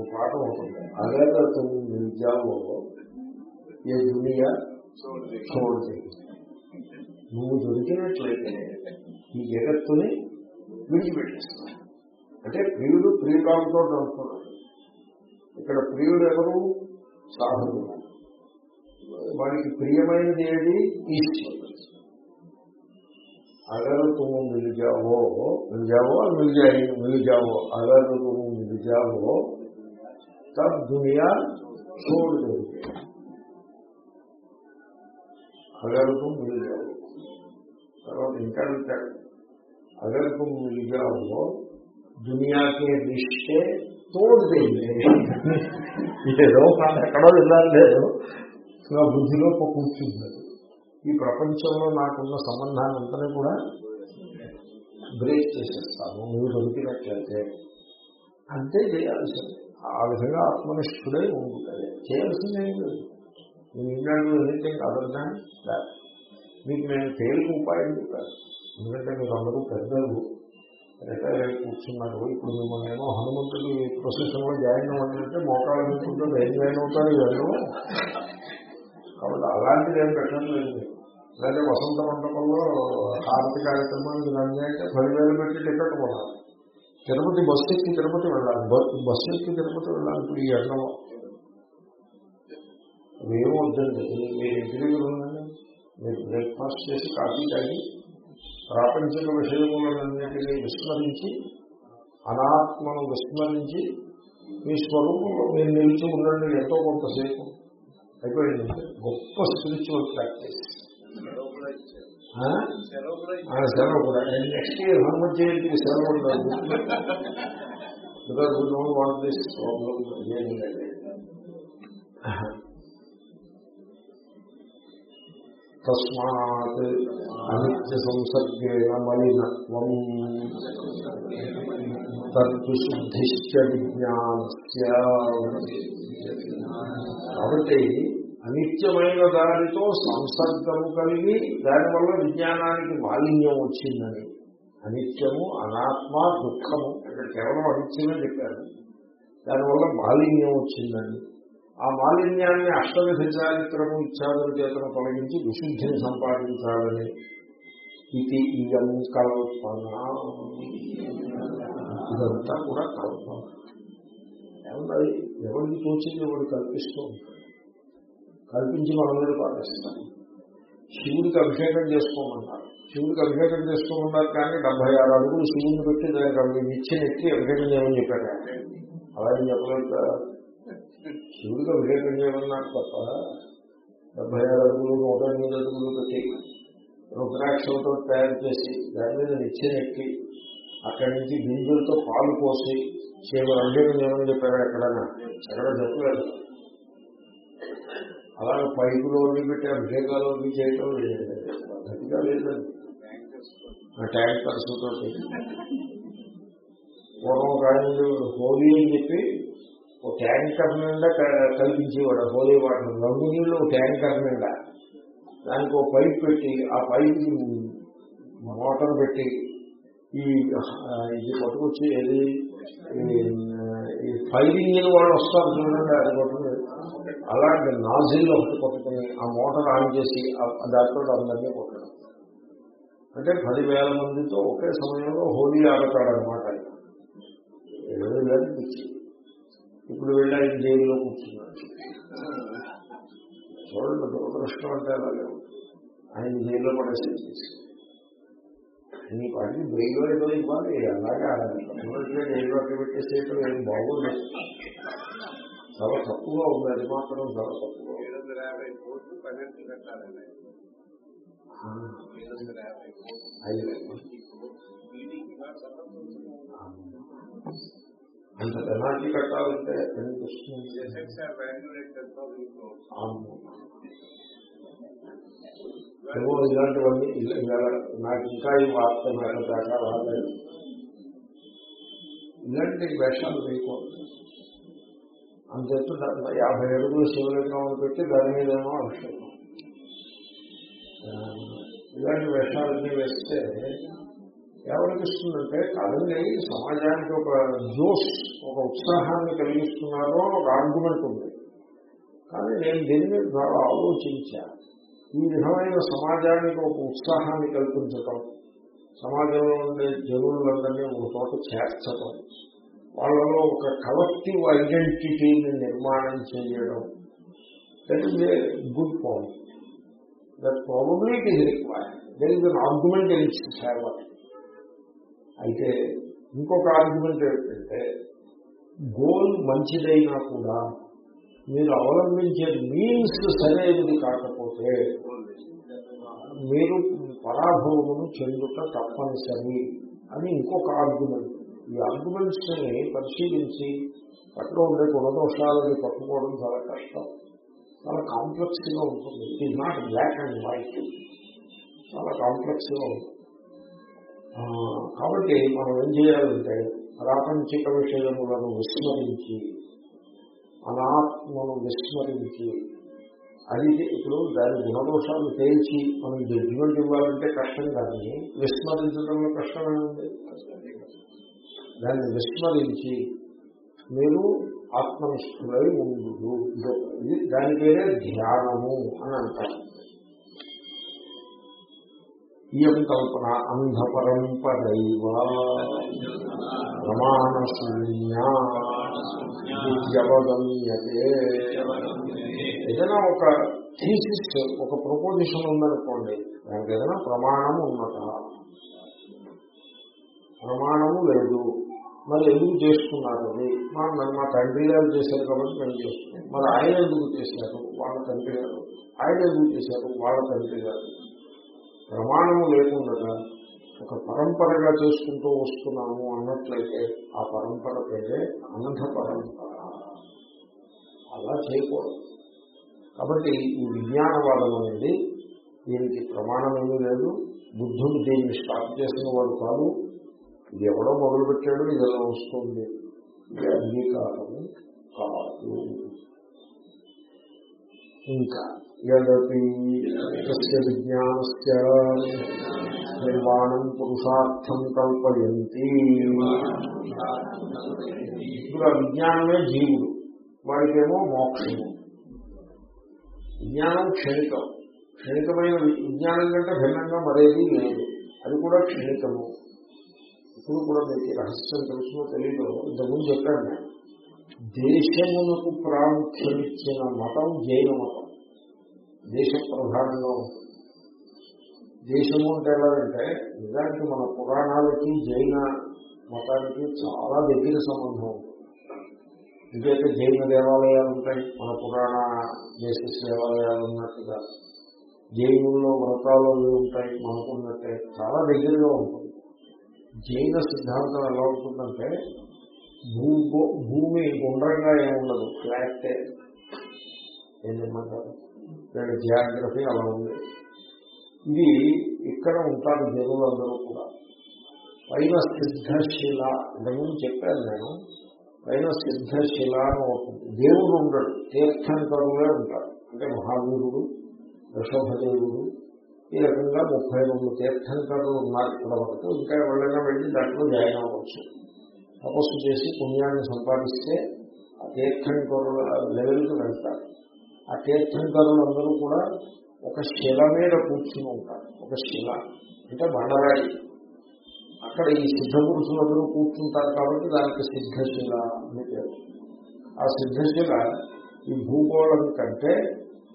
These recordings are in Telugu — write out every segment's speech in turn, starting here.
ఒక పాట ఉంటుంది. అదే తుమ్ నిజామో ఏ దునియా? నువ్వు దొరికినట్లయితే ఈ జగత్తుని విడిచిపెట్టేస్తావు. అంటే ప్రియుడు ప్రియురాలతో అనుకున్నాడు ఇక్కడ ప్రియుడు ఎవరు? సాధుడు వాడికి ప్రియమైనది ఏది? ఈశ్వరుడు. అగరు తుమ్ము నిలిజావో మిలిజావో మిలిజాయి నిలిజావో అగర తుమ్ము నిలిజావో मिल जाओ अगर तुम मिल जाओ तब दुनिया छोड़ दोगे अगर तुम मिल जाओ తర్వాత ఇంకా అంటాడు अगर तुम मिल जाओ दुनिया के रिश्ते तोड़ देंगे ఏదో ఎక్కడో వెళ్ళాలి లేదు నా బుద్ధిలో కూర్చుంది ఈ ప్రపంచంలో నాకున్న సంబంధాన్ని అంతా కూడా బ్రేక్ చేసేస్తాను నువ్వు దొరికినట్లయితే అంతే చేయాల్సింది ఆ విధంగా ఆత్మనిష్ఠుడై ఉంటుంది చేయాల్సిందే లేదు. నేను England anything other than that మీకు నేను తేలిక ఉపాయం చెప్పాను. ఎందుకంటే మీరు అందరూ పెద్దలు. రిటైర్ అయి కూర్చున్నారు. ఇప్పుడు మిమ్మల్ని ఏమో హనుమంతుడి ప్రొసెషన్లో జాయిన్ అవ్వాలంటే మోకాళ్ళ మీకుంటుంది ఏం జాయిన్ అవుతారు ఇవన్నీ? కాబట్టి అలాంటిది ఏం పెట్టట్లేదు. లేదా వసంత మండపంలో కార్తీ కార్యక్రమానికి రండి అంటే పదివేలు పెట్టి టికెట్ కొనాలి. తిరుపతి బస్సు ఎక్కి తిరుపతి వెళ్ళాలి. బస్సు ఎక్కి తిరుపతి వెళ్ళాలి ఇప్పుడు ఈ ఎండలో ఏం వద్దండి. మీరు ఇంటికి ఉండండి. మీరు బ్రేక్ఫాస్ట్ చేసి కాఫీ తాగి ప్రాపంచిక విషయములన్నింటినీ విస్మరించి అనాత్మను విస్మరించి మీ స్వరూపంలో మీరు నిలిచి ఉండండి ఎంతో కొంతసేపు. అయిపోయింది. గొప్ప స్పిరిచువల్ ప్రాక్టీస్. సెలవు కూడా. నెక్స్ట్ ఇయర్ హనుమత్ జయంతికి సెలవు ఉండదు. Because we don't want this problem తస్మాత్ అనిత్య సంసర్గేణ మలినత్వం తద్విశుద్ధిశ్చ విజ్ఞానస్య. కాబట్టి అనిత్యమైన దానితో సంసర్గము కలిగి దానివల్ల విజ్ఞానానికి మాలిన్యం వచ్చిందని. అనిత్యము అనాత్మ దుఃఖము ఇక్కడ కేవలం అనిత్యమే చెప్పారు. దానివల్ల మాలిన్యం వచ్చిందని. ఆ మాలిన్యాన్ని అష్టవిధ చారిత్రము ఇత్యాదుల చేతను తొలగించి విశుద్ధిని సంపాదించాలని. ఇది ఇయం కల్పన. ఇదంతా కూడా కల్పన. ఏమన్నది ఎవరికి తోచింది ఎవరు కల్పిస్తూ ఉంటాడు కల్పించి మనందరూ మీద పాటిస్తాం శివుడికి అభిషేకం చేసుకోమన్నారు శివుడికి అభిషేకం చేసుకోమన్నారు కానీ డెబ్బై ఆరు అడుగులు శివుడిని పెట్టి దానికి నిత్యం ఎక్కి అభిషేకం చేయమని చెప్పారు. ఏం చెప్పలేదు? శివుడికి అభిషేకం చేయమన్నారు తప్ప డెబ్బై ఆరు అడుగులు నూట ఎనిమిది అడుగులు పెట్టి రుద్రాక్షలతో తయారు చేసి దాని మీద నిచ్చెన ఎక్కి అక్కడి నుంచి బిందులతో పాలు పోసి శివుడు అభిషేకం చేయమని చెప్పారు ఎక్కడైనా ఎక్కడ చెప్పలేదు. అలాగే పైపులో పెట్టి అభిషేకాలు చేయటం గట్టిగా లేదండి ట్యాంకర్స్ తోటి పూర్వం కాదు హోలీ అని చెప్పి ఒక ట్యాంకర్ నిండా కల్పించేవాడు. హోలీ వాటర్ రంగు నీళ్ళు ఒక ట్యాంకర్ నిండా. దానికి ఒక పైప్ పెట్టి ఆ పైప్ మోటార్ పెట్టి ఈ ఇది పట్టుకొచ్చి ఏది? ఈ ఫైరింగ్ వాళ్ళు వస్తారు చూడండి అది పట్టుకుని. అలాంటి నాజిల్ ఒకటి కొట్టుకుని ఆ మోటార్ ఆన్ చేసి దాంట్లో అందరినీ కొట్టడం. అంటే పదివేల మందితో ఒకే సమయంలో హోలీ ఆడతాడనమాట పిచ్చి. ఇప్పుడు వెళ్ళి ఆయన జైల్లో కూర్చున్నాడు. చూడండి దురదృష్టం అంటే అలాగే ఆయన జైల్లో పడేసి నీ వాటికి బ్రెయిలో ఏదో ఇవ్వాలి అలాగే జైల్లో అక్కడ పెట్టేసేయటం ఏం బాగోలేదు చాలా తప్పుగా ఉంది అది మాత్రం చాలా తప్పుగా అంత పెనాల్టీ కట్టాలంటే ఎంత ఏమో ఇలాంటివన్నీ నాకు ఇంకా ఈ వార్త నాకు దాకా రాలేదు ఇలాంటి వేషాలు వేయకూడదు అంతెత్తు యాభై అడుగులు శివలింగం పెట్టి దాని మీదేమో అభిషేకం. ఇలాంటి వేషాలన్నీ వేస్తే ఎవరికిస్తుందంటే కాదండి సమాజానికి ఒక జోష్ ఒక ఉత్సాహాన్ని కలిగిస్తున్నారో ఒక ఆర్గ్యుమెంట్ ఉంది. కానీ నేను దీని మీద చాలా ఆలోచించా. ఈ విధమైన సమాజానికి ఒక ఉత్సాహాన్ని కల్పించటం సమాజంలో ఉండే జనులందరినీ ఒక చోట చేర్చటం వాళ్ళలో ఒక కలెక్టివ్ ఐడెంటిటీని నిర్మాణం చేయడం. That is a good point that probably it is required there is an argument in అయితే ఇంకొక ఆర్గ్యుమెంట్ ఏమిటంటే గోల్ మంచిదైనా కూడా మీరు అవలంబించే మీన్స్ సరైనది కాకపోతే మీరు పరాభవమును చెందుట తప్పనిసరి అని ఇంకొక ఆర్గ్యుమెంట్ ఈ ఆర్గ్యుమెంట్స్ని పరిశీలించి పట్టులో ఉండే గుణదోషాలని పట్టుకోవడం చాలా కష్టం. చాలా కాంప్లెక్స్గా ఉంటుంది. It is not black and white చాలా కాంప్లెక్స్గా ఉంటుంది. కాబట్టి మనం ఏం చేయాలంటే ప్రాపంచిక విషయములను విస్మరించి అనాత్మను విస్మరించి అది ఇప్పుడు దాని గుణదోషాలు తేల్చి మనం జడ్జిమెంట్ ఇవ్వాలంటే కష్టం కానీ విస్మరించడంలో కష్టమే ఉంది దాన్ని విస్మరించి మీరు ఆత్మనిష్ఠులై ఉండు ఇది దాని పేరే ధ్యానము అని అంటారు. ఇయం కల్పన అంధపరంపరైవ ప్రమాణశూన్యా విద్యవగమ్యతే ఏదైనా ఒక థీసిస్ ఒక ప్రపోజిషన్ ఉందనుకోండి దానికి ఏదైనా ప్రమాణము ఉన్నట ప్రమాణము లేదు. మరి ఎందుకు చేసుకున్నారు అది మా మా తండ్రి గారు చేశారు కాబట్టి మేము చేస్తున్నాం మరి ఆయన ఎందుకు చేశారు? వాళ్ళ తండ్రి గారు. ఆయన ఎందుకు చేశారు? వాళ్ళ తండ్రి గారు. ప్రమాణము లేకుండా ఒక పరంపరగా చేసుకుంటూ వస్తున్నాము అన్నట్లయితే ఆ పరంపర పేరే అనంత పరంపర. అలా చేయకూడదు. కాబట్టి ఈ విజ్ఞానవాదం అనేది దీనికి ప్రమాణం ఏమీ లేదు. బుద్ధుడు దీన్ని స్టార్ట్ చేసిన వాడు కాదు. ఇది ఎవడో మొదలుపెట్టాడు ఇది ఎలా వస్తుంది? ఇది అంగీకారము కాదు. ఇంకా యదపి తస్య నిర్మాణం పురుషార్థం కల్పయంతి. ఇప్పుడు ఆ విజ్ఞానమే జీవుడు వాడికేమో మోక్షము. విజ్ఞానం క్షణికం. క్షణికమైన విజ్ఞానం కంటే భిన్నంగా మరేది లేదు. అది కూడా క్షణికము. ఇప్పుడు కూడా మీకు రహస్యం తెలుసునో తెలియదు ఇంతకుముందు చెప్పాను నేను. దేశమునకు ప్రాముఖ్యమిచ్చిన మతం జైన మతం. దేశ ప్రధానంగా ఉంటుంది. దేశము అంటే ఎలాగంటే నిజానికి మన పురాణాలకి జైన మతానికి చాలా దగ్గర సంబంధం ఉంది. ఇదైతే జైన దేవాలయాలు ఉంటాయి మన పురాణ దేశ దేవాలయాలు ఉన్నట్టుగా. జైనుల్లో వ్రతాలు ఉంటాయి మనకున్నట్టే చాలా దగ్గరగా ఉంటుంది. జైన సిద్ధాంతం ఎలా ఉంటుందంటే భూ భూమి గుండ్రంగా ఏముండదు. ఫ్లాటే ఏమంటారు జియాగ్రఫీ అలా ఉంది. ఇది ఇక్కడ ఉంటారు జనులందరూ కూడా. పైన సిద్ధశిల ఇంతకుముందు చెప్పాను నేను. పైన సిద్ధశిల అని ఉంటుంది దేవుడు ఉండడు. తీర్థంకరులే ఉంటారు. అంటే మహావీరుడు వృషభదేవుడు ఈ రకంగా ముప్పై రెండు తీర్థంకరులు ఉన్నారు ఇక్కడ వరకు. ఇంకా ఎవరైనా వెళ్ళి దాంట్లో జాయిన్ అవ్వచ్చు. తపస్సు చేసి పుణ్యాన్ని సంపాదిస్తే ఆ తీర్థంకరుల లెవెల్కి వెళ్తారు. ఆ తీర్థంకరులందరూ కూడా ఒక శిల మీద కూర్చుని ఉంటారు. ఒక శిల అంటే బండరాయి. అక్కడ ఈ సిద్ధ పురుషులందరూ కూర్చుంటారు కాబట్టి దానికి సిద్ధశిల అని పేరు. ఆ సిద్ధశిల ఈ భూగోళం కంటే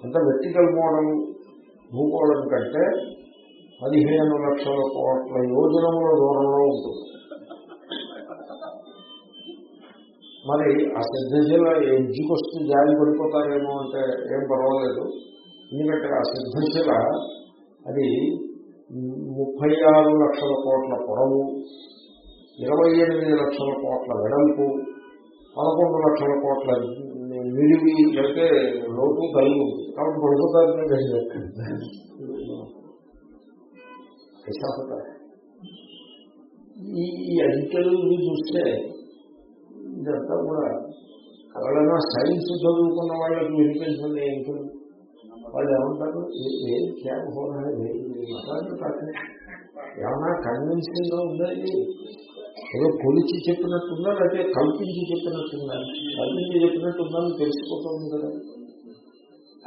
ఎంత వెర్టికల్ మోడల్ భూగోళం కంటే పదిహేను లక్షల కోట్ల యోజనముల దూరంలో ఉంటుంది. మరి ఆ సిద్ధశిల ఎడ్జికొస్తే జాలి పడిపోతారేమో అంటే ఏం పర్వాలేదు. ఎందుకంటే ఆ సిద్ధశిల అది ముప్పై ఆరు లక్షల కోట్ల పొడవు ఇరవై ఎనిమిది లక్షల కోట్ల వెడల్పు పదకొండు లక్షల కోట్ల నిడివి అయితే లోటు కలిగి ఉంది. కాబట్టి పడిపోతారు ఈ ఈ అంకెలు చూస్తే ఇదంతా కూడా ఎవరైనా సైన్స్ చదువుకున్న వాళ్ళకి వినిపించింది అంకెలు వాళ్ళు ఏమంటారు? ఏ- క్యాబ్ హోనా మతాన్ని కాదు ఏమన్నా కన్విన్సింగ్గా ఉందండి ఏదో కొలిచి చెప్పినట్టుందా లేకపోతే కల్పించి చెప్పినట్టుందా? కల్పించి చెప్పినట్టుందని తెలిసిపోతుంది కదా.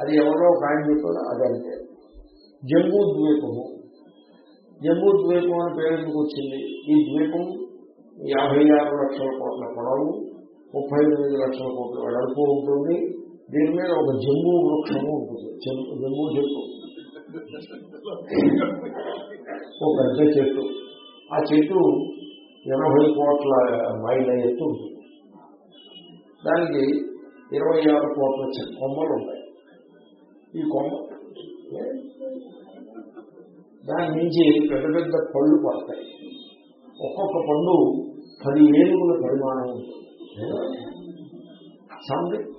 అది ఎవరో ఒక ఆయన చెప్పారు అదంటే జంబూ ద్వీపము. జంబూ ద్వీపం అని పేరెందుకు వచ్చింది? ఈ ద్వీపం యాభై ఆరు లక్షల కోట్ల పొడవు ముప్పై ఎనిమిది లక్షల కోట్ల వెడల్పు ఉంటుంది. దీని మీద ఒక జంబూ వృక్షము ఉంటుంది. జంబూ చెట్టు. ఒక పెద్ద చెట్టు. ఆ చెట్టు ఎనభై కోట్ల మైళ్ళ ఎత్తు ఉంటుంది దానికి ఇరవై ఆరు కోట్ల చె- కొమ్మలు ఉంటాయి ఈ కొమ్మ దాని నుంచి పెద్ద పెద్ద పళ్ళు పడతాయి ఒక్కొక్క పండు పది ఏనుగుల పరిమాణం ఉంటుంది సంథింగ్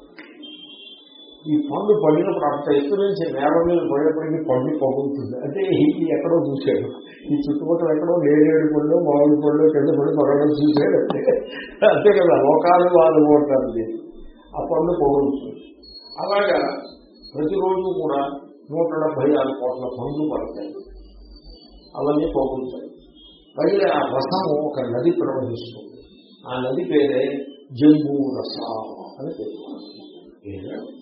ఈ పండు పడినప్పుడు అంత ఎత్తు నుంచి నేల మీద పడేప్పటికీ పండు పగులుతుంది అంటే ఇది ఎక్కడో చూశాడు. ఈ చుట్టుపక్కల ఎక్కడో లేడేడు పళ్ళు మామిడి పళ్ళు కింద పడి పడడం చూశాడు. అంతే కదా లోకాలు వాళ్ళు పోతారు దీన్ని. ఆ పండు పగులుతుంది అలాగా ప్రతిరోజు కూడా నూట డెబ్బై ఆరు కోట్ల పండ్లు పడతాయి. అవన్నీ పగులుతాయి పైగా ఆ రసము ఒక నది ప్రవహిస్తుంది. ఆ నది పేరే జంబూ రస అని పేరు.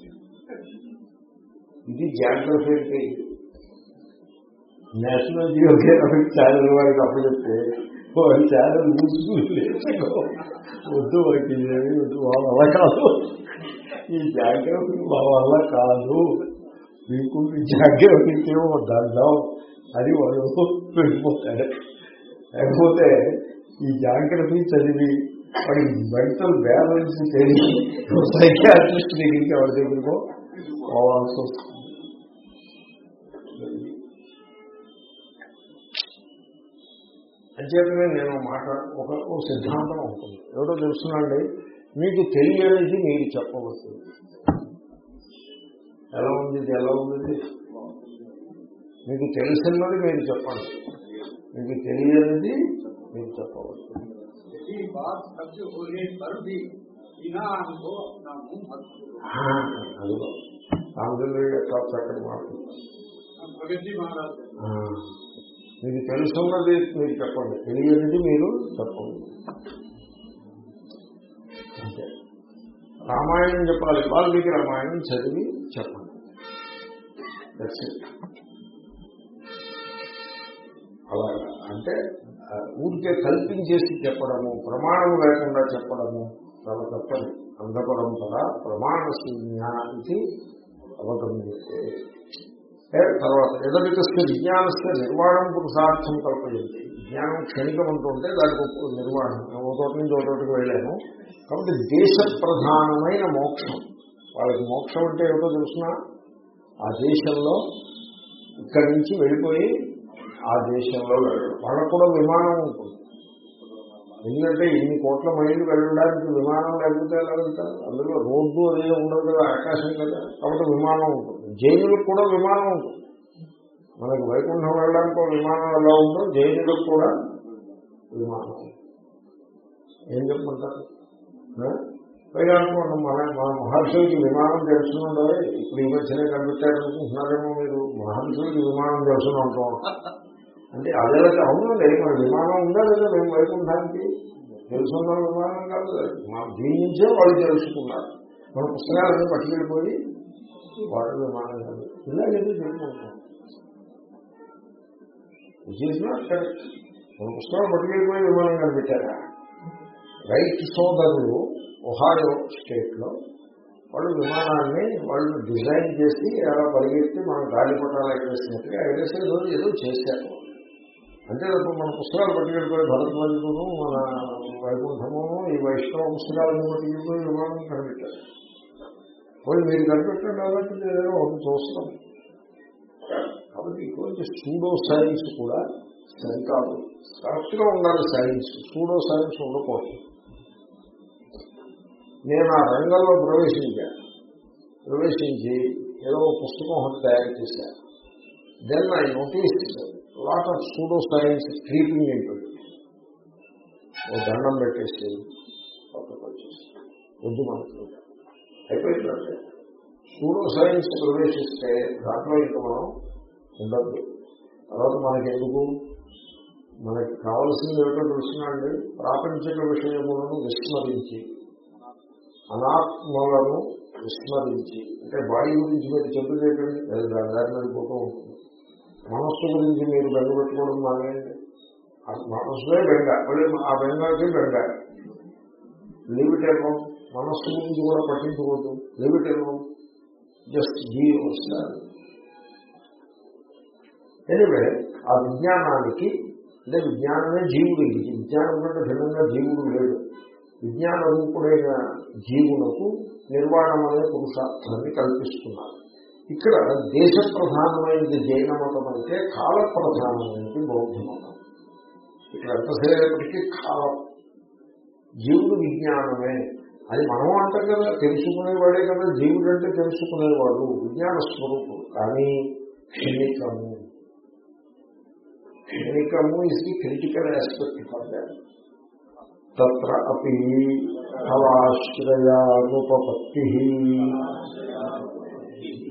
ఇది జాగ్రఫీ అంటే నేషనల్ జియోగ్రఫిక్ ఛానల్ వారికి అప్పచెప్తే వాళ్ళ ఛానల్ మూసుకుని వద్దు వాడికి ఇదేమి వద్దు వాళ్ళ కాదు. ఈ జాగ్రఫీ మా వల్ల కాదు. మీకు ఈ జాగ్రఫీకి ఏమో దండం. అది వాళ్ళు వెళ్ళిపోతాడు లేకపోతే ఈ జాగ్రఫీ చదివి వాడి మెంటల్ బ్యాలెన్స్ తెలిసి సైకాట్రిస్ట్ దగ్గరికి వాడి దగ్గరికో పోవాల్సి వస్తుంది అంచేతనే నేను మాట ఒక సిద్ధాంతం ఉంటుంది. ఎవరో తెలుసునండి మీకు తెలియనిది మీరు చెప్పవచ్చు ఎలా ఉంది ఎలా ఉంది? మీకు తెలిసినది మీరు చెప్పండి. మీకు తెలియనిది మీరు చెప్పవచ్చు మీకు తెలుసున్నది మీరు చెప్పండి. తెలియనిది మీరు చెప్పండి. అంటే రామాయణం చెప్పాలి. వాల్మీకి రామాయణం చదివి చెప్పండి. అలా అంటే ఊరికే కల్పించేసి చెప్పడము ప్రమాణం లేకుండా చెప్పడము చాలా తప్పది అంధపరంపర ప్రమాణశూన్య జ్ఞానానికి అవగమ్యతే తర్వాత ఎదవికస్య విజ్ఞానస్య నిర్వాణం పురుషార్థం కల్పయండి జ్ఞానం క్షణికం అంటుంటే దానికి నిర్వాణం. నిర్మాణం ఓ చోట నుంచి ఓ చోటకి వెళ్ళాను కాబట్టి దేశ ప్రధానమైన మోక్షం. వాళ్ళకి మోక్షం అంటే ఏమిటో చూసినా ఆ దేశంలో ఇక్కడి నుంచి వెళ్ళిపోయి ఆ దేశంలో వెళ్ళడం. వాళ్ళకు కూడా విమానం ఉంటుంది. ఎందుకంటే ఇన్ని కోట్ల మైళ్ళు వెళ్ళడానికి విమానం లేకపోతే ఎలా వెళ్తారు? అందులో రోడ్డు అదే ఉండదు కదా ఆకాశం కదా. కాబట్టి విమానం ఉంటుంది. జైనులకు కూడా విమానం ఉంటుంది. మనకు వైకుంఠం వెళ్ళడానికి విమానం ఎలా ఉందో జైనులకు కూడా విమానం ఏం చెప్పమంటారు? పైగా అనుకోండి మన మన మహర్షులకి విమానం తెలుసునుండో ఇప్పుడు ఈ మధ్యనే కనిపెట్టారనుకుంటున్నారేమో మీరు. మహర్షులకి విమానం తెలుసుకుంటాం. ఉంటాం అంటే అదే అవునండి మన విమానం ఉందా లేదా మేము వైకుంఠానికి తెలుసున్న విమానం కాదు. మా దీని నుంచే వాళ్ళు తెలుసుకున్నారు. మన పుస్తకాలన్నీ పట్టుకెళ్ళిపోయి వాళ్ళు విమానం కాదు. ఇలాగైతే తెలుసుకుంటాం చేసినా కరెక్ట్ మన పుస్తకాలు పట్టుకెళ్ళిపోయి విమానం కనిపెట్టారా? రైట్ సోదరులు ఒహాయో స్టేట్లో వాళ్ళు విమానాన్ని వాళ్ళు డిజైన్ చేసి అలా పరిగెత్తి మనం గాలిపటాలు ఎగరేసినట్టుగా ఎగరేసే రోజు ఏదో చేశారు. అంటే తప్ప మన పుస్తకాలు పట్టుకెళ్ళిపోయి భరద్వాజును మన వైకుంఠమును ఈ వైష్ణవ పుస్తకాలను పట్టుకెళ్ళిపోయి విమానం కనిపెట్టారు. పోయి మీరు కనిపెట్టండి కాబట్టి ఏదైనా ఒకటి చూస్తాం కాబట్టి ఇటువంటి సూడో సైన్స్ కూడా సరికాదు కరెక్ట్గా ఉండాలి సైన్స్ సూడో సైన్స్ ఉండకూడదు. నేను ఆ రంగంలో ప్రవేశించాను. ప్రవేశించి ఏదో పుస్తకం ఒకటి తయారు చేశాను. Then I notice lot of pseudo science creeping ఉంటుంది ఓ దండం పెట్టేసి వద్దు మనకు అయిపోయిందంటే సూడో సైన్స్ ప్రవేశిస్తే దాంట్లో ఇంకా మనం ఉండద్దు. తర్వాత మనకి ఎందుకు మనకి కావలసింది ఏమిటో తెలుసునండి ప్రాపంచిక విషయములను విస్మరించి అనాత్మలను విస్మరించి. అంటే బాడీ గురించి మీరు చెప్పు చేయకండి దాని దారి వెళ్ళిపోతూ ఉంటుంది. మనస్సు గురించి మీరు బెంగ పెట్టుకోవడం మానేయండి మనస్సులే బెంగ మళ్ళీ ఆ బెంగకి బెంగ. లిమిటేమో మనస్సు గురించి కూడా పట్టించుకోవద్దు. లిమిటేమో జస్ట్ జీవ్ వస్తారు. ఎనివే ఆ విజ్ఞానానికి అంటే విజ్ఞానమే జీవుడు విజ్ఞానం కంటే భిన్నంగా జీవుడు లేడు. విజ్ఞాన రూపుడైన జీవులకు నిర్వాణం అనే పురుషార్థాన్ని కల్పిస్తున్నారు. ఇక్కడ దేశ ప్రధానమైనది జైన మతం అయితే కాల ప్రధానమైనది బౌద్ధ మతం ఇక్కడ ఎంతసేపటికి కాలం జీవుడు విజ్ఞానమే. అది మనం అంటాం కదా తెలుసుకునేవాడే కదా జీవుడు అంటే తెలుసుకునేవాడు విజ్ఞాన స్వరూపుడు. కానీ క్షణికము క్షణికము is the critical aspect for that తత్ర అపి ఫలాశ్రయానుపపత్తి.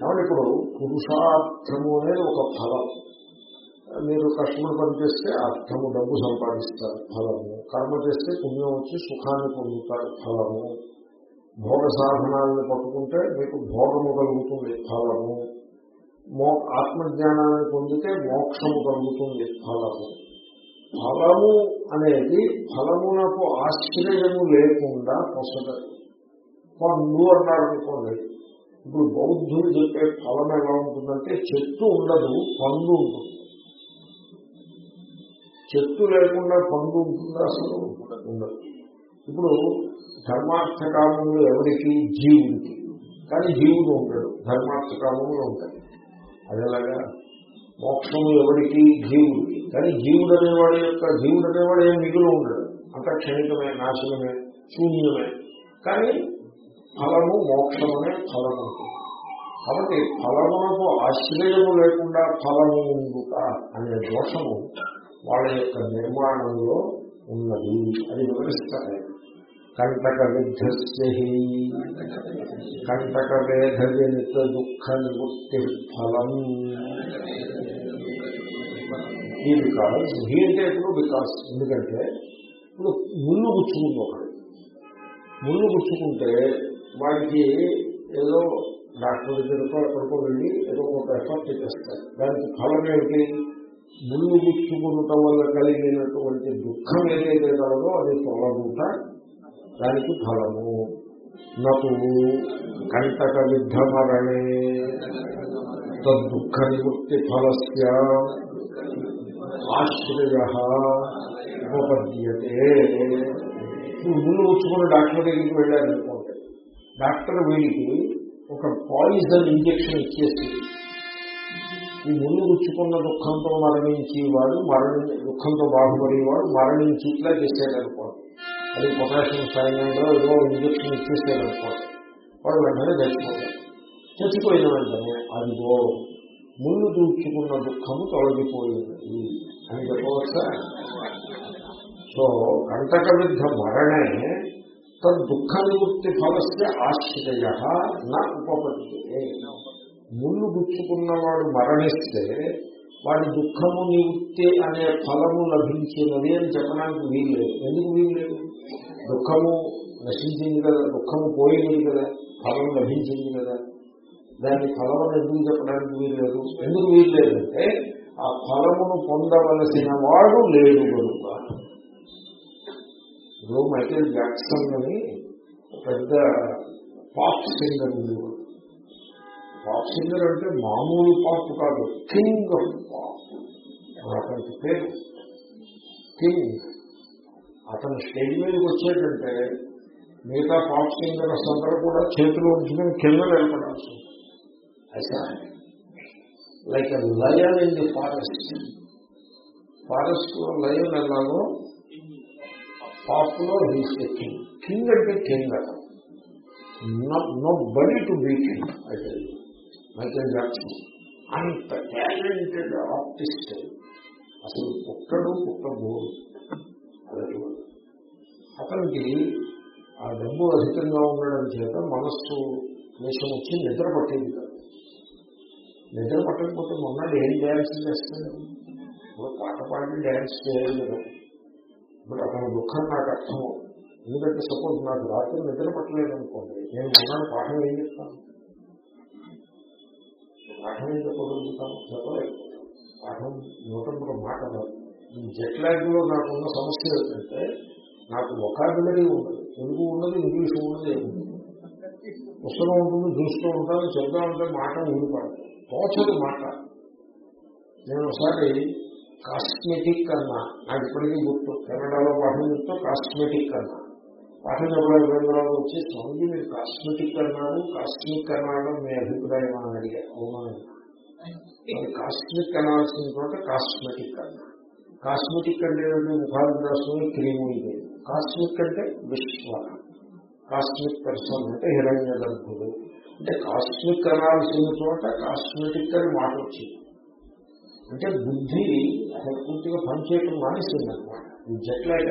కాబట్టి ఇప్పుడు పురుషార్థము అనేది ఒక ఫలం. మీరు కష్టపడి పనిచేస్తే అర్థము డబ్బు సంపాదిస్తారు ఫలము. కర్మ చేస్తే పుణ్యం వచ్చి సుఖాన్ని పొందుతారు ఫలము. భోగ సాధనాలను పట్టుకుంటే మీకు భోగము కలుగుతుంది ఫలము. మో ఆత్మజ్ఞానాన్ని పొందితే మోక్షము కలుగుతుంది ఫలము. ఫలము అనేది ఫలమునకు ఆశ్చర్యము లేకుండా పొసగదు పన్ను అన్నారనుకోండి ఇప్పుడు బౌద్ధులు చెప్పే ఫలం ఎలా ఉంటుందంటే చెట్టు ఉండదు పండు ఉంటుంది. చెట్టు లేకుండా పండు ఉంటుందా అసలు? ఉండదు. ఇప్పుడు ధర్మార్థకామములు ఎవరికి? జీవుడికి. కానీ జీవుడు ఉంటాడు ధర్మార్థకామములు ఉంటాయి. అదేలాగా మోక్షము ఎవరికి? జీవుడికి. కానీ జీవుడు అనేవాడి యొక్క జీవుడు అనేవాడు ఏం మిగులు ఉండడు. అంత క్షణికమే నాశనమే శూన్యమే. కానీ ఫలము మోక్షమనే ఫలము ఉంటుంది కాబట్టి ఫలమునకు ఆశ్రయము లేకుండా ఫలము ఉండుట అనే దోషము వాళ్ళ యొక్క నిర్మాణంలో ఉన్నది అది వివరిస్తారు కంటక విధ్యస్య కంటక వేధజనిత దుఃఖ నివృత్తి ఫలం ఈ బికాస్ హీ అంటే ఎప్పుడు బికాస్ ఎందుకంటే ఇప్పుడు ముళ్ళు గుచ్చుకుంది ఒకడు ముళ్ళు గుచ్చుకుంటే వాడికి ఏదో డాక్టర్ దగ్గరతో ఎక్కడికో వెళ్ళి ఏదో ఒక ఎఫర్ట్ చేస్తారు దానికి ఫలం ఏమిటి ముళ్ళు గుచ్చుకుంటం వల్ల కలిగినటువంటి దుఃఖం ఏదైతే కలదో అది తొలగుట దానికి ఫలము నటు కంటక విద్ధమరణే తదుఃఖ నివృత్తి ఫలస్య ఆశ్రయ ఉపపద్యతే ఇప్పుడు ముళ్ళు ఉచ్చుకున్న డాక్టర్ దగ్గరికి వెళ్ళారనుకోండి డాక్టర్ వీడికి ఒక పాయిజన్ ఇంజక్షన్ ఇచ్చేసి ఈ ముందు గుచ్చుకున్న దుఃఖంతో మరణించేవాడు మరణి దుఃఖంతో బాగుపడేవాడు మరణించి ఇట్లా చేసేదనుకోండి. అది పొటాషియం సైన్యంలో ఏదో ఇంజక్షన్ ఇచ్చేసేదనుకోండి. వాడు వెంటనే చచ్చిపోతాడు చచ్చిపోయిన వెంటనే అదిగో ముళ్ళు దూచుకున్న దుఃఖము తొలగిపోయింది. అని చెప్పవచ్చా? సో కంటక విద్ధ మరణే తదుఃఖ నివృత్తి ఫలస్య ఆశ్రయ నా ఉపపత్తి. ముళ్ళు గుచ్చుకున్నవాడు మరణిస్తే వాడి దుఃఖము నివృత్తి అనే ఫలము లభించినది అని చెప్పడానికి వీల్లేదు ఎందుకు వీల్లేదు దుఃఖము నశించింది కదా దుఃఖము పోయింది కదా ఫలం లభించింది కదా. దాని ఫలం ఎందుకు చెప్పడానికి వీల్లేదు ఎందుకు వీల్లేదంటే ఆ ఫలమును పొందవలసిన వాడు లేడు కనుక. ఇప్పుడు మైకేల్ జాక్సన్ అని పెద్ద పాప్ సింగర్ ఉండేవాడు పాప్ సింగర్ అంటే మామూలు పాప్ కాదు కింగ్ ఆఫ్ పాప్ అతనికి పేరు కింగ్ అతను స్టేజ్ మీదకి వచ్చేటంటే మిగతా పాప్ సింగర్స్ అందరూ కూడా చేతిలో ఉంచుకుని కింద నిలబడాల్సి అయితే like lion in the forest ఫారెస్ట్లో లయన్ ఎలాగో పాప్లో హీస్ కింగ్ కింగ్ అంటే కింగ్ అట nobody to be king అయితే మైకేల్ జాక్సన్ అంత టాలెంటెడ్ ఆర్టిస్ట్ అసలు పుట్టడు పుట్టబోడు అతనికి ఆ డబ్బు అధికంగా ఉండడం చేత మనస్సు క్లేశం వచ్చి నిద్ర పట్టేది కాదు. నిద్ర పట్టకపోతే మొన్నటి ఏం డ్యాన్స్ చేస్తాడు ఇప్పుడు పాట పాడి డ్యాన్స్ చేయలేదు బట్ అతని దుఃఖం నాకు అర్థము ఎందుకంటే సపోజ్ నాకు రాత్రి నిద్ర పట్టలేదు అనుకోండి నేను మొన్న పాఠం ఏం చెప్తాను? పాఠం ఏం చెప్పగలుగుతాను? చెప్పలేదు పాఠం నూతన మాట జెట్ లాగ్లో నాకున్న సమస్య ఏంటంటే నాకు ఒకాబులరీ ఉండదు. తెలుగు ఉండదు ఇంగ్లీష్ ఉండదు పుస్తకం ఉంటుంది చూస్తూ ఉంటాను చెప్తా ఉంటే మాట ఊడిపడదు తోచదు మాట. నేను ఒకసారి కాస్మెటిక్ అన్నా నాకు ఇప్పటికీ గుర్తు. కెనడాలో పాఠం చెప్తూ కాస్మెటిక్ అన్నా పాఠం చెప్పడం వివరాలు వచ్చి స్వామి మీరు కాస్మెటిక్ అన్నారు కాస్మిక్ అన్నాడు మీ అభిప్రాయం అని అడిగారు. అవునా కాస్మిక్ అనాల్సిన చోట కాస్మెటిక్ అన్నా కాస్మెటిక్ అంటే ముఖాలు రాసుకుని క్రీము ఇది. కాస్మిక్ అంటే విశ్వ. కాస్మిక్ పర్సన్ అంటే హిరణ్య గర్భుడు అంటే కాస్మిక్ అనాల్సిన చోట కాస్మెటిక్ అని మాట వచ్చింది. అంటే బుద్ధి అసలు పూర్తిగా పనిచేయటం మానేసింది అనమాట ఈ జట్లాగ్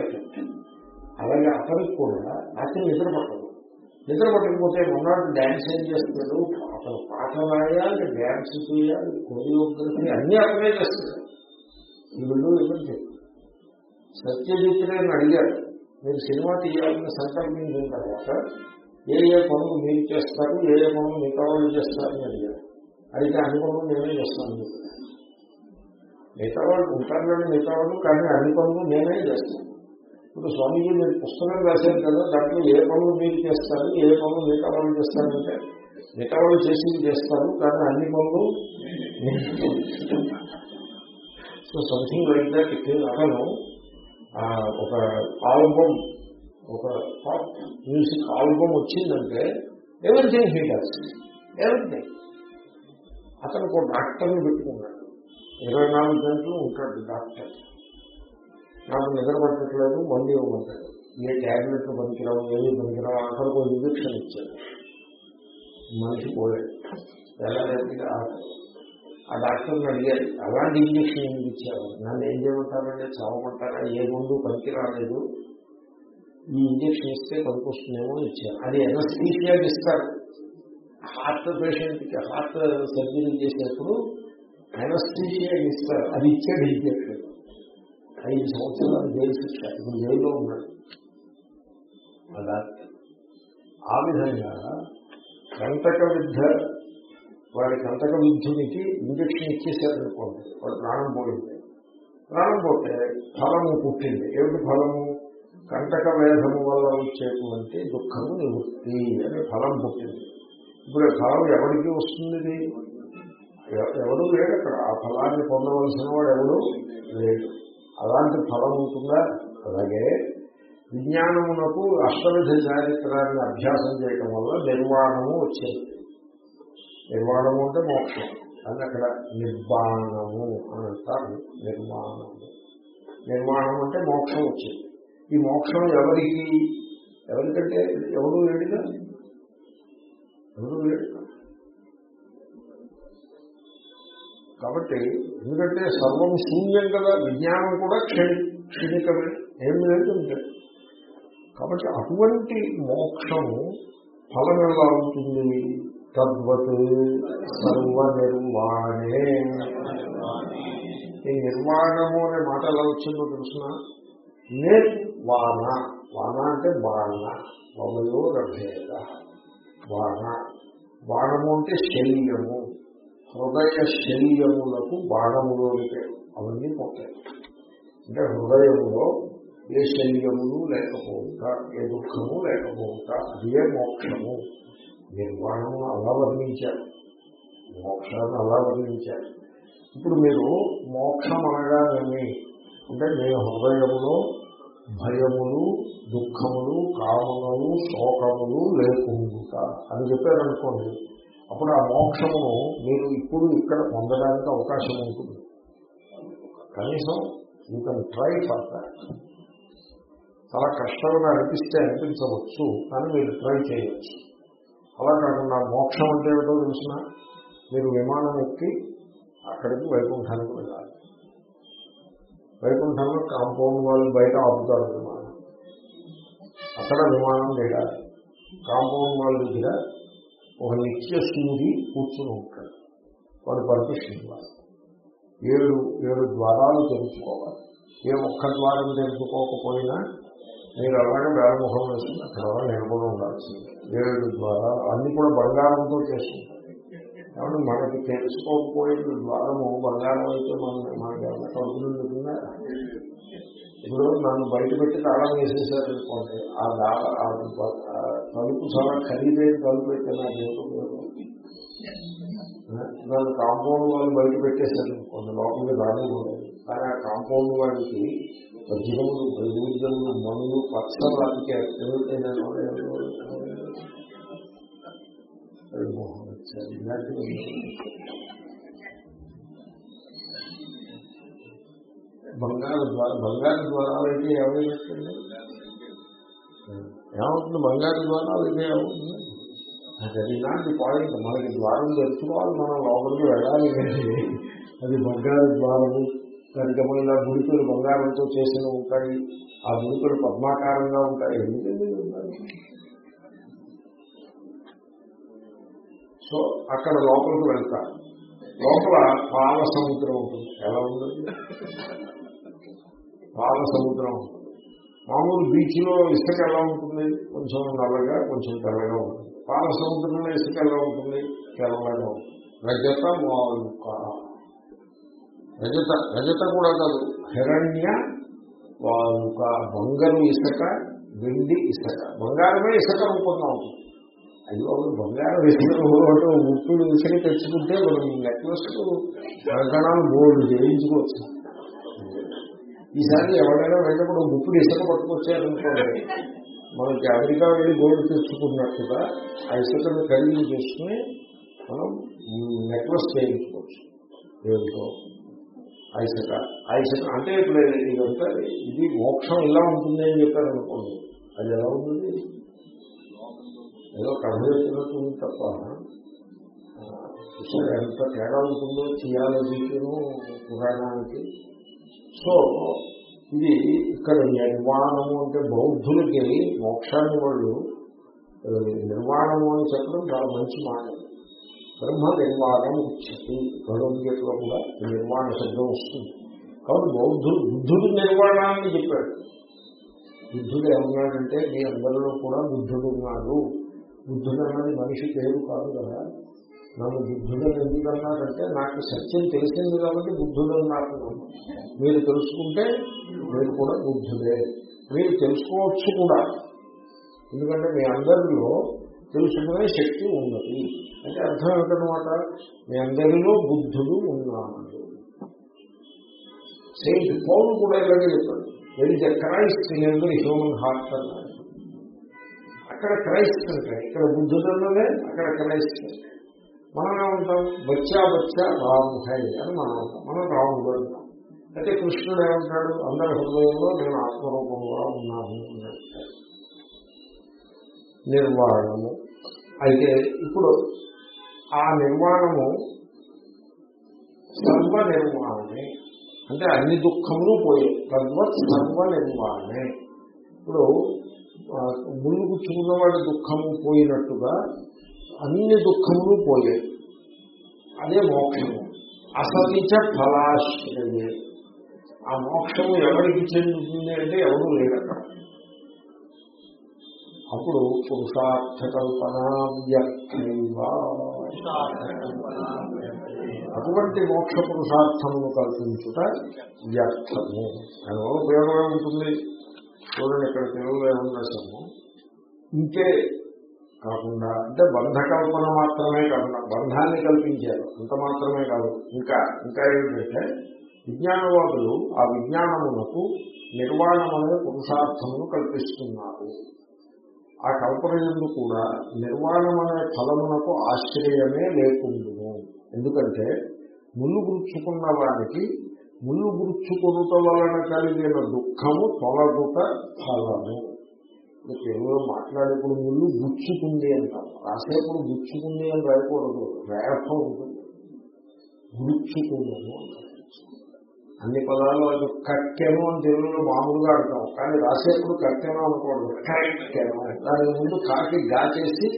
అలాగే అతనికి కూడా రాత్రి నిద్ర పట్టదు. నిద్ర పట్టకపోతే మొన్నటి డ్యాన్స్ ఏం చేస్తాడు? అతను పాట రాయాలి డ్యాన్స్ చేయాలి కొరియోగ్రఫీ అన్ని అతనే చేస్తాడు. వీళ్ళు రెండు ఇవ్వండి సత్యజిత్రేని అడిగారు మీరు సినిమా తీయాలని సంకల్పించిన తర్వాత? ఏ ఏ పనులు మీరు చేస్తారు? ఏ ఏ పనులు మిగతా వాళ్ళు చేస్తారని అడిగారు అయితే అన్ని పనులు నేనే చేస్తాను. అని మిగతా వాళ్ళు ఉంటారు కానీ మిగతా వాళ్ళు కానీ అన్ని పనులు నేనే చేస్తాను. ఇప్పుడు స్వామీజీ మీరు పుస్తకం రాశారు కదా దాంట్లో ఏ పనులు మీరు చేస్తారు ఏ పనులు మిగతా వాళ్ళు చేస్తారంటే మిగతా వాళ్ళు చేసి చేస్తారు కానీ అన్ని పనులు సో సంథింగ్ లైక్ దట్ అతను ఒక ఆల్బమ్ ఒక పాప్ మ్యూజిక్ ఆల్బమ్ వచ్చిందంటే ఎవ్రీథింగ్ హీ డస్ ఎవ్రీథింగ్ అతను ఒక డాక్టర్ని పెట్టుకున్నాడు. ఇరవై నాలుగు గంటలు ఉంటాడు డాక్టర్. నాకు నిద్ర పట్టట్లేదు మందు ఇవ్వమంటాడు. ఏ ట్యాబ్లెట్లు పనికిరావు ఏవి పనికిరావు అక్కడికి ఒక ఇంజక్షన్ ఇచ్చాడు. మనిషి పోయాడు. ఎలా రేపుగా ఆ డాక్టర్ని అడిగారు అలాంటి ఇంజక్షన్ ఎందుకు ఇచ్చారు నన్ను ఏం చేయమంటారంటే చావమంటారా? ఏ ముందు పనికి రాలేదు ఈ ఇంజక్షన్ ఇస్తే పనికొస్తుందేమో ఇచ్చారు. అది ఎనస్థీషియా ఇస్తారు హార్ట్ పేషెంట్కి హార్ట్ సర్జరీ చేసేప్పుడు ఎనస్థీషియా ఇస్తారు. అది ఇచ్చాడు ఇంజక్షన్ ఐదు సంవత్సరాలు జైలు శిక్ష. ఇప్పుడు జైల్లో ఉన్నాడు. అలా ఆ విధంగా కంటక విద్య వాడి కంటక విద్యునికి ఇంజక్షన్ ఇచ్చేసారనుకోండి వాడు ప్రాణం పోయింది. ప్రాణం పోతే ఫలము పుట్టింది. ఏమిటి ఫలము? కంటక వేధము వల్ల వచ్చేటువంటి దుఃఖము నివృత్తి అనే ఫలం పుట్టింది. ఇప్పుడు ఫలం ఎవరికి వస్తుంది ఎవ- ఎవడు లేడు అక్కడ. ఆ ఫలాన్ని పొందవలసిన వాడు ఎవడు లేడు అలాంటి ఫలం ఉంటుందా? అలాగే. విజ్ఞానమునకు అష్టవిధ చారిత్రాన్ని అభ్యాసం చేయటం వల్ల నిర్వాణము వచ్చింది. నిర్వాణము అంటే మోక్షం. అని అక్కడ నిర్వాణము అని అంటారు. నిర్మాణము నిర్మాణం అంటే మోక్షం వచ్చింది. ఈ మోక్షం ఎవరికి? ఎవరికంటే ఎవరు లేడుగా? ఎవరు లేడు కాబట్టి ఎందుకంటే సర్వం శూన్యం కదా విజ్ఞానం కూడా క్షణి క్షణికమే. ఏం లేదు ఉంటాయి కాబట్టి అటువంటి మోక్షము ఫలం ఎలా ఉంటుంది? తద్వత్ సర్వ నిర్వాణే ఈ నిర్వాణము అనే మాట ఎలా వచ్చిందో తెలుసిన? నిర్వాణ. వాన అంటే బాణ. వమయో రభేద. వాన బాణము అంటే శల్యము హృదయ శల్యములకు బాణములోని పేరు. అవన్నీ పోతాయి. అంటే హృదయములో ఏ శల్యములు లేకపోవుట ఏ దుఃఖము లేకపోవుట అదే మోక్షము. నిర్వాణము అలా వర్ణించారు. మోక్షాన్ని అలా వర్ణించారు. ఇప్పుడు మీరు మోక్షం అనగానేమి? అంటే నేను హృదయములో భయములు దుఃఖములు కామములు శోకములు లేకుండా అని చెప్పారనుకోండి అప్పుడు ఆ మోక్షమును మీరు ఇప్పుడు ఇక్కడ పొందడానికి అవకాశం ఉంటుంది. కనీసం you can try for that చాలా కష్టంగా అనిపిస్తే అనిపించవచ్చు కానీ మీరు ట్రై చేయవచ్చు అలా కాకుండా మోక్షం అంటే ఏమిటో తెలిసిన? మీరు విమానం ఎక్కి అక్కడికి వైకుంఠానికి వెళ్ళాలి. వైకుంఠంలో కాంపౌండ్ వాళ్ళు బయట ఆపుతారు విమానం. అక్కడ విమానం దిగాలి. కాంపౌండ్ వాళ్ళ దగ్గర ఒక నిత్య సూరి కూర్చుని ఉంటాడు. వాడు పర్మిషన్ ఏడు ఏడు ద్వారాలు తెలుసుకోవాలి ఏ ఒక్క ద్వారం తెలుసుకోకపోయినా మీరు అలాగే వేలముఖం వేసుకుని అక్కడ నిలబడి ఉండాల్సింది. ఏడు ద్వారాలు. అన్ని కూడా బంగారంతో చేస్తుంటారు కాబట్టి మనకి తెలుసుకోకపోయిన ద్వారము బంగారం అయితే మన మనకి ఏమైనా కడుపులు ఇప్పుడు నన్ను బయట పెట్టి తాళం వేసేసారు అనుకోండి ఆ దా- ఆ బ- ఆ తలుపు చాలా ఖరీదైన తలుపు అయితే నాకు ఏం ఉపయోగం? నన్ను కాంపౌండ్ వాళ్ళు బయట పెట్టేశారు అనుకోండి లోపలికి రానివ్వలేదు కానీ ఆ కాంపౌండ్ వాళ్ళకి వజ్రములు వైద్యములు మనులు పచ్చలు అతికే మోహన్ వచ్చారు ఇలాంటివి బంగారు ద్వారా బంగారు ద్వారాలు అయితే ఏమైనట్టండి ఏమవుతుంది? బంగారు ద్వారాలు అయితే ఏమవుతుంది అది ఇలాంటి పాయింట్ మనకి ద్వారం తెచ్చుకోవాలి మనం లోపలికి వెళ్ళాలి కానీ అది బంగారు ద్వారము. దానికి ఇలా గుడికలు బంగారంతో చేసిన ఉంటాయి. ఆ గుడికలు పద్మాకారంగా ఉంటాయి. ఎందుకంటే ఉంటాయి సో అక్కడ లోపలికి వెళ్తారు లోపల పాల సముద్రం ఉంటుంది. ఎలా ఉంటుంది? పాల సముద్రం మామూలు బీచ్లో ఇసుక ఎలా ఉంటుంది? కొంచెం నల్లగా కొంచెం తెల్లగా ఉంటుంది. పాల సముద్రంలో ఇసుక ఎలా ఉంటుంది? తెల్లగా రజత వాల్క రజత రజత కూడా కాదు హిరణ్య వాల్క. బంగారు ఇసుక వెండి ఇసుక. బంగారమే ఇసుక రూపంగా ఉంటుంది అయ్యో బంగారం ఇసుక ఒకటి ఇసుక తెచ్చుకుంటే మనం నెక్లెస్ కంకణాలు బోర్డు చేయించుకోవచ్చు. ఈసారి ఎవరైనా వెళ్ళినప్పుడు ముప్పుడు ఇసుక పట్టుకొచ్చారనుకోండి మనకి అమెరికా వెళ్ళి గోల్డ్ తెచ్చుకున్నట్టుగా ఆ ఇసుకను ఖరీదు చేసుకుని మనం నెక్లెస్ చేయించుకోవచ్చు. దేవుడితో ఆ ఇసుక. ఆ ఇసుక అంటే ఇప్పుడు ఇదంతా ఇది మోక్షం ఇలా ఉంటుంది అని చెప్పారు అనుకోండి అది ఎలా ఉంటుంది? ఏదో కథ చెప్పినట్టు ఉంది తప్ప. ఎంత తేడా ఉంటుందో థియాలజీకిను పురాణానికి సో ఇది ఇక్కడ నిర్వాణము అంటే బౌద్ధులకి మోక్షాన్ని వాళ్ళు నిర్వాణము అని చెప్పడం చాలా మంచి మాట. బ్రహ్మ నిర్వాణం ఉచ్యతి భగవద్గీతలో కూడా నిర్వాణ శబ్దం వస్తుంది. కాబట్టి బౌద్ధుడు బుద్ధుడు నిర్వాణాన్ని చెప్పాడు. బుద్ధుడు ఏమన్నాడంటే మీ అందరిలో కూడా బుద్ధుడు ఉన్నాడు. బుద్ధుడు అన్నది మనిషి పేరు కాదు కదా. నన్ను బుద్ధుడు ఎందుకన్నారంటే నాకు సత్యం తెలిసింది కాబట్టి బుద్ధుడని నాకు మీరు తెలుసుకుంటే మీరు కూడా బుద్ధుడే. మీరు తెలుసుకోవచ్చు కూడా. ఎందుకంటే మీ అందరిలో తెలుసుకునే శక్తి ఉన్నది. అంటే అర్థం ఏంటనమాట మీ అందరిలో బుద్ధుడు ఉన్నాడు. సెయింట్ పౌలు కూడా ఇలాగే చెప్పాడు. Very the Christ in every human heart అన్నాడు. అక్కడ క్రైస్ట్ అంటే ఇక్కడ బుద్ధుడు అన్నదే అక్కడ క్రైస్ట్ మనం ఏమంటాం బచ్చా బచ్చా రాము హై అని మనం అంటాం మనం రాముడు అంటాం. అయితే కృష్ణుడు ఏమంటాడు? అందరి హృదయంలో నేను ఆత్మరూపంగా ఉన్నాను నిర్వాణము. అయితే ఇప్పుడు ఆ నిర్వాణము సర్వ నిర్మాణమే అంటే అన్ని దుఃఖములు పోయాయి. తద్వత్ సర్వ నిర్మాణమే ఇప్పుడు ముందు ముళ్ళు గుచ్చుకున్న వాడి దుఃఖము పోయినట్టుగా అన్ని దుఃఖములు పోయే. అదే మోక్షము. అసతిచ ఫలాశ్రయే. ఆ మోక్షము ఎవరికి చెందుతుంది అంటే ఎవరు లేరు అప్పుడు పురుషార్థ కల్పన వ్యర్థైవ అటువంటి మోక్ష పురుషార్థమును కల్పించుట వ్యర్థము. దానివల్ల ఉపయోగమే ఉంటుంది చూడండి ఇక్కడ తెలుగులో ఏమన్నా రాశాము ఇంకే కాకుండా అంటే బంధ కల్పన మాత్రమే కాకుండా బంధాన్ని కల్పించారు. అంత మాత్రమే కాదు. ఇంకా ఇంకా ఏమిటంటే విజ్ఞానవాదులు ఆ విజ్ఞానమునకు నిర్వాణం పురుషార్థమును కల్పిస్తున్నారు. ఆ కల్పన ఎందు కూడా నిర్వాణమనే ఫలమునకు ఆశ్చర్యమే లేకుండును. ఎందుకంటే ముళ్ళు గుర్చుకున్న వారికి ముళ్ళు గుర్చుకొనుట వలన కలిగిన దుఃఖము తొలగుట ఫలము. ఇప్పుడు తెలుగులో మాట్లాడేప్పుడు ముళ్ళు గుచ్చుకుంది అంటాం రాసేప్పుడు గుచ్చుకుంది అని రాయకూడదు. రేఖ ఉంటుంది. గుచ్చుకున్నాము అంటాం అన్ని పదాలు అది కట్టెను అని తెలుగులో మామూలుగా అంటాం. కానీ రాసేప్పుడు కట్టెను అనకూడదు. కట్టెను. దాని ముందు కాకి గాచేసి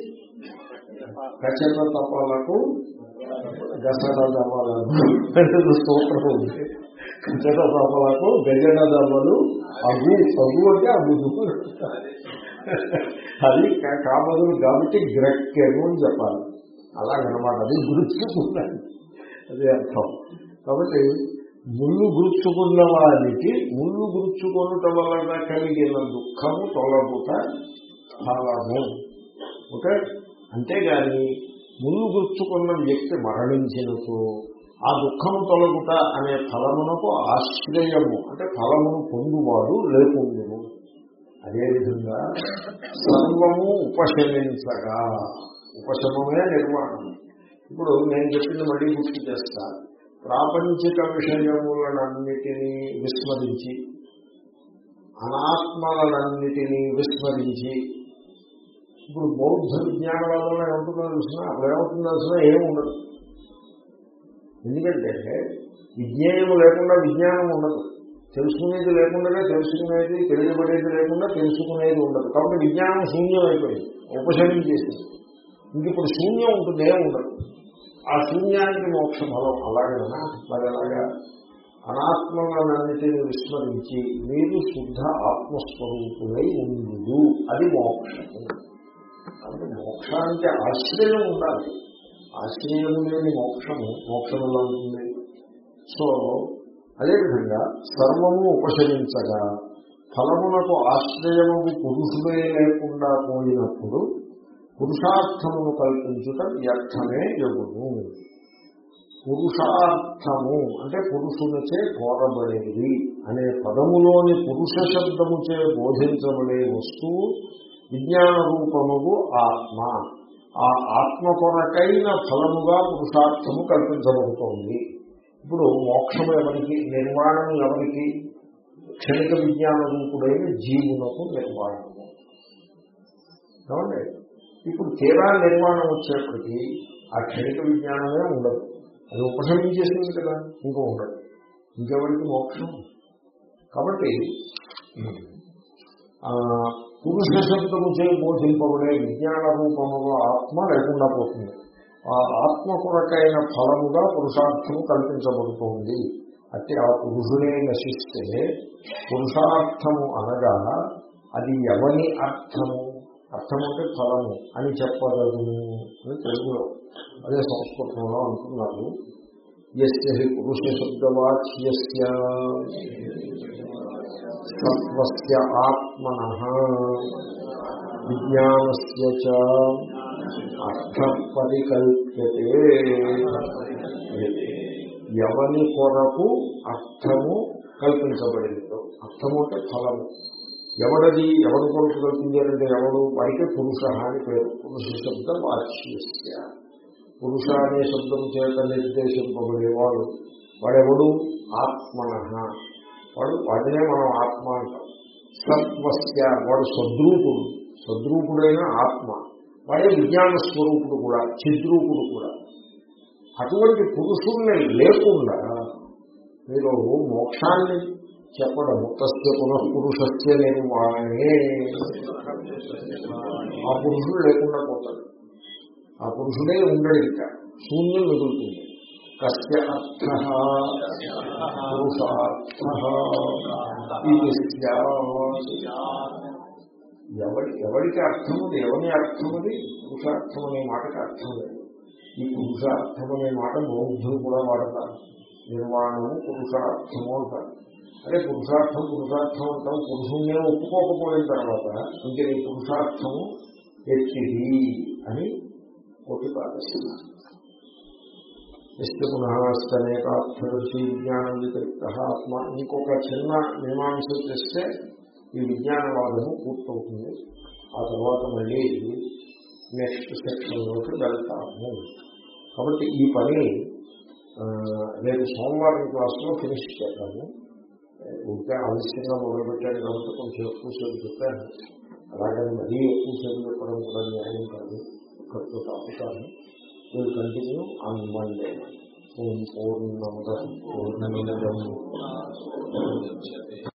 కచెన్న తపాలకు గసడ దమలను సూత్రం ఉంది. గజడ దమలకు గజడ దమలు అగు అగు అంటే అగుదు అది కా- కాబట్టి గ్రక్కెను అని చెప్పాలి. అలాగనమాట అది గుర్తుకున్నాను అదే అర్థం. కాబట్టి ముళ్ళు గుర్చుకున్న వారికి ముళ్ళు గుర్చుకొనుట వలన కలిగిన దుఃఖము తొలగుట ఫలము ఓకే? అంతేగాని ముళ్ళు గుర్చుకున్న వ్యక్తి మరణించినతో ఆ దుఃఖము తొలగుట అనే ఫలమునకు ఆశ్రయము. అంటే ఫలమును పొందువాడు లేకుండును. అదేవిధంగా సర్వము ఉపశమించగా. ఉపశమమే నిర్మాణం ఇప్పుడు నేను చెప్పింది మళ్ళీ గుర్తు చేస్తా. ప్రాపంచిక విషయములనన్నిటినీ విస్మరించి అనాత్మలనన్నిటినీ విస్మరించి ఇప్పుడు బౌద్ధ విజ్ఞానం వల్ల ఏముంటుందో చూసినా అప్పుడు ఏమవుతుందో తెలిసిన ఏమి ఉండదు. ఎందుకంటే విజ్ఞానం లేకుండా విజ్ఞానం ఉండదు. తెలుసుకునేది లేకుండానే తెలుసుకునేది తెలియబడేది లేకుండా తెలుసుకునేది ఉండదు. కాబట్టి విజ్ఞానం శూన్యం అయిపోయింది. ఉపశమించేసింది ఇంక ఇప్పుడు శూన్యం ఉంటుంది ఏం ఉండదు. ఆ శూన్యానికి మోక్ష ఫలం. అలాగేనా అలాగలాగా అనాత్మలన్నిటిని విస్మరించి మీరు శుద్ధ ఆత్మస్వరూపులై ఉండు అది మోక్షము. కాబట్టి మోక్షానికి ఆశ్రయం ఉండాలి. ఆశ్రయం లేని మోక్షము మోక్షం ఎలా ఉంటుంది? సో అదేవిధంగా సర్వము ఉపశమించగా ఫలమునకు ఆశ్రయము పురుషుడే లేకుండా పోయినప్పుడు పురుషార్థమును కల్పించుట వ్యర్థమే ఎగును పురుషార్థము అంటే పురుషునిచే కోరబడేది అనే పదములోని పురుష శబ్దముచే బోధించబడే వస్తువు విజ్ఞాన రూపముగు ఆత్మ. ఆ ఆత్మ కొరకైన ఫలముగా పురుషార్థము కల్పించబడుతోంది. ఇప్పుడు మోక్షము ఎవరికి నిర్మాణం ఎవరికి? క్షణిక విజ్ఞాన రూపుడైన జీవునకు నిర్మాణము ఏమండి? ఇప్పుడు తీరా నిర్మాణం వచ్చేప్పటికీ ఆ క్షణిక విజ్ఞానమే ఉండదు. అది ఉపశమించేసింది కదా ఇంకా ఉండదు. ఇంకెవరికి మోక్షం? కాబట్టి ఆ, పురుష శబ్దము చే బోధింపబడే విజ్ఞాన రూపములో ఆత్మ లేకుండా పోతుంది. ఆత్మ కొరకైన ఫలముగా పురుషార్థము కల్పించబడుతోంది. అంటే ఆ పురుషుడే నశిస్తే పురుషార్థము అనగా అది ఎవని అర్థము? అర్థం అంటే ఫలము అని చెప్పగలదు అని తెలుగులో అదే సంస్కృతంలో అంటున్నారు. ఎస్య పురుష శబ్దవాచ్య సత్వస్య ఆత్మన విజ్ఞానస్య అర్థ పరికల్ప్యతే ఎవని కొరకు అర్థము కల్పించబడిందో అర్థము అంటే ఫలము. ఎవడది ఎవరి కొరకు కల్పించారంటే ఎవడు అయితే పురుష అని పేరు. పురుష శబ్దం వాచ్యస్య. పురుష అనే శబ్దం చేత నిర్దేశింపబడేవాడు. వాడెవడు? ఆత్మన వాడు వాటినే మనం ఆత్మ అంటాం. సత్వస్య వాడు సద్రూపుడు. సద్రూపుడైన ఆత్మ. వాడే విజ్ఞాన స్వరూపుడు కూడా చిద్రూపుడు కూడా. అటువంటి పురుషుల్ని లేకుండా మీరు మోక్షాన్ని చెప్పడం తస్య పునఃపురుషస్య నిర్వాణే ఆ పురుషుడు లేకుండా పోతాడు. ఆ పురుషుడే ఉండడు ఇంకా. శూన్యం మిగులుతుంది కస్య అర్థ. పురుషార్థ. ఎవడి ఎవడికి అర్థం ఉంది ఎవరి అర్థం అది పురుషార్థం అనే మాటకి అర్థం లేదు. ఈ పురుషార్థం అనే మాట బౌద్ధులు కూడా వాడతారు. నిర్వాణము పురుషార్థము అంటారు. అదే పురుషార్థం పురుషార్థం అంటాం పురుషుణ్ణే ఒప్పుకోకపోయిన తర్వాత ఇంకా ఈ పురుషార్థము ఎత్తిది అని కొట్టుకాదేస్తున్నారు ఎస్టి పునఃస్తనేకార్థదర్శి విజ్ఞానం వ్యతిరిక్త ఆత్మ. ఇంకొక చిన్న మీమాంస చేస్తే ఈ విజ్ఞానవాదము పూర్తవుతుంది. ఆ తర్వాత మళ్ళీ నెక్స్ట్ సెక్షన్లోకి వెళ్తాము. కాబట్టి ఈ పని ఆ, రేపు సోమవారం క్లాస్లో ఫినిష్ చేద్దాము ఇంకా ఆలస్యంగా మొదలుపెట్టాను కాబట్టి కొంచెం ఎక్కువసేపు చెప్పాను. అలాగని మరీ ఎక్కువసేపు చెప్పడం కూడా న్యాయం కాదు. ఖర్చు తాపుతాను విల్ కంటిన్యూ ఆన్ మండే ఓం పూర్ణముద పూర్ణమిదం.